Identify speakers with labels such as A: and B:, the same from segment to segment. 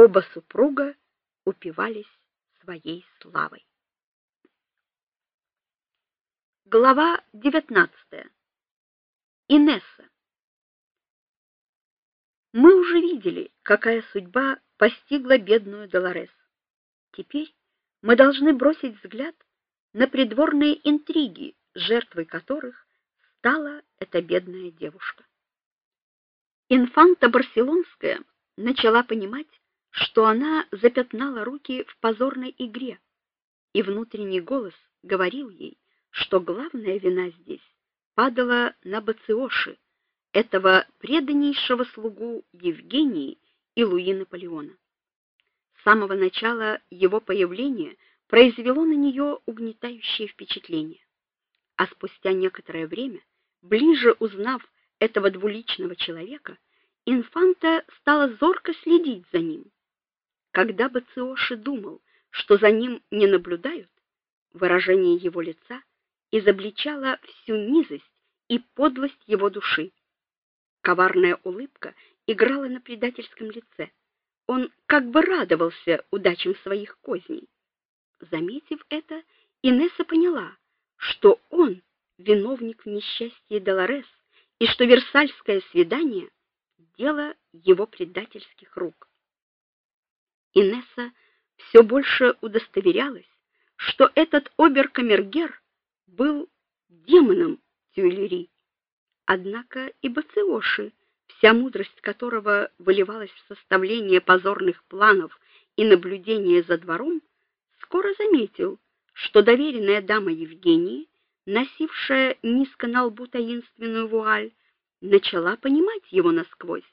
A: Оба супруга упивались своей славой. Глава 19. Инесса. Мы уже видели, какая судьба постигла бедную Долорес. Теперь мы должны бросить взгляд на придворные интриги, жертвой которых стала эта бедная девушка. Инфанта Барселонская начала понимать, что она запятнала руки в позорной игре, и внутренний голос говорил ей, что главная вина здесь падала на Бациоши, этого преданнейшего слугу Евгении и Луи Наполеона. С самого начала его появление произвело на нее угнетающее впечатление. А спустя некоторое время, ближе узнав этого двуличного человека, инфанта стала зорко следить за ним. Когда Бациоши думал, что за ним не наблюдают, выражение его лица изобличало всю низость и подлость его души. Коварная улыбка играла на предательском лице. Он как бы радовался удачам своих козней. Заметив это, Инесса поняла, что он виновник в несчастье Долорес и что Версальское свидание дело его предательских рук. Инесса все больше удостоверялась, что этот оберкамергер был демоном Тюильри. Однако и Бациоши, вся мудрость которого выливалась в составление позорных планов и наблюдение за двором, скоро заметил, что доверенная дама Евгении, носившая низко на лбу таинственную вуаль, начала понимать его насквозь.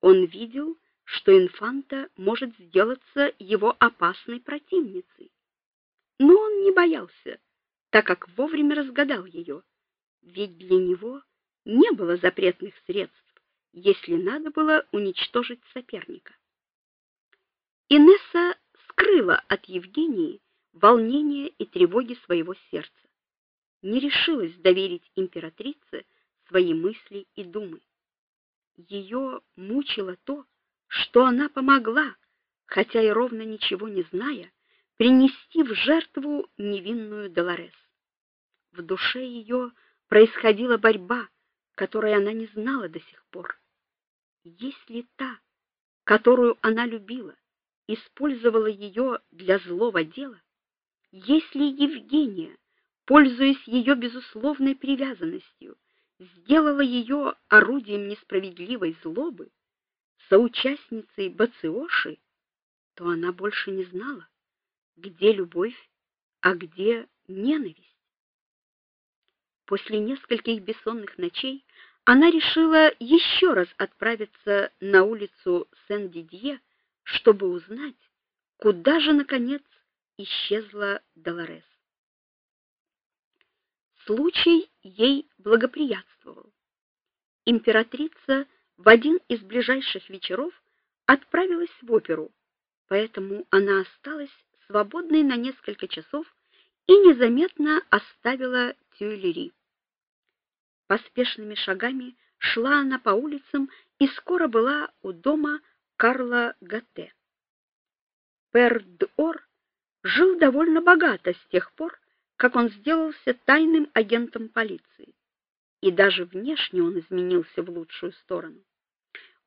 A: Он видел, что инфанта может сделаться его опасной противницей. Но он не боялся, так как вовремя разгадал ее, ведь для него не было запретных средств, если надо было уничтожить соперника. Инесса скрыла от Евгении волнение и тревоги своего сердца. Не решилась доверить императрице свои мысли и думы. Ее мучило то, что она помогла, хотя и ровно ничего не зная, принести в жертву невинную Долорес. В душе ее происходила борьба, которой она не знала до сих пор. Если та, которую она любила, использовала ее для злого дела, если Евгения, пользуясь ее безусловной привязанностью, сделала ее орудием несправедливой злобы, соучастницей Бациоши, то она больше не знала, где любовь, а где ненависть. После нескольких бессонных ночей она решила еще раз отправиться на улицу Сен-Дидье, чтобы узнать, куда же наконец исчезла Долорес. Случай ей благоприятствовал. Императрица в один из ближайших вечеров отправилась в оперу, поэтому она осталась свободной на несколько часов и незаметно оставила Тюильри. Поспешными шагами шла она по улицам и скоро была у дома Карла Гатте. Пер Д'Ор жил довольно богато с тех пор, как он сделался тайным агентом полиции. И даже внешне он изменился в лучшую сторону.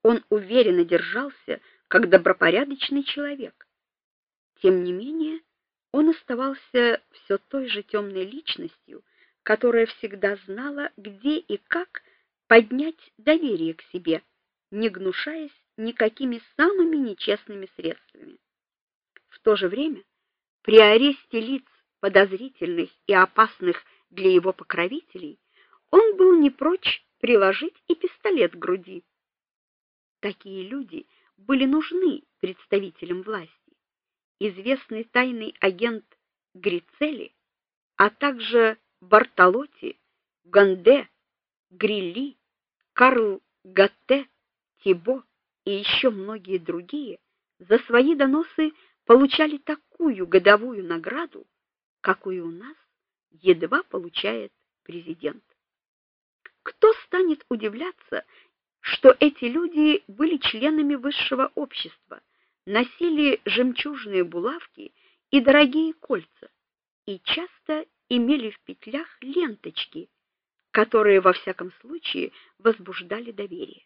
A: Он уверенно держался, как добропорядочный человек. Тем не менее, он оставался все той же темной личностью, которая всегда знала, где и как поднять доверие к себе, не гнушаясь никакими самыми нечестными средствами. В то же время, при аресте лиц, подозрительных и опасных для его покровителей, он был не прочь приложить и пистолет к груди. Такие люди были нужны представителям власти. Известный тайный агент Грицели, а также Бартолотти, Ганде, Грилли, Карл Гатте, Тибо и еще многие другие за свои доносы получали такую годовую награду, какую у нас едва получает президент. Кто станет удивляться, что эти люди были членами высшего общества, носили жемчужные булавки и дорогие кольца и часто имели в петлях ленточки, которые во всяком случае возбуждали доверие.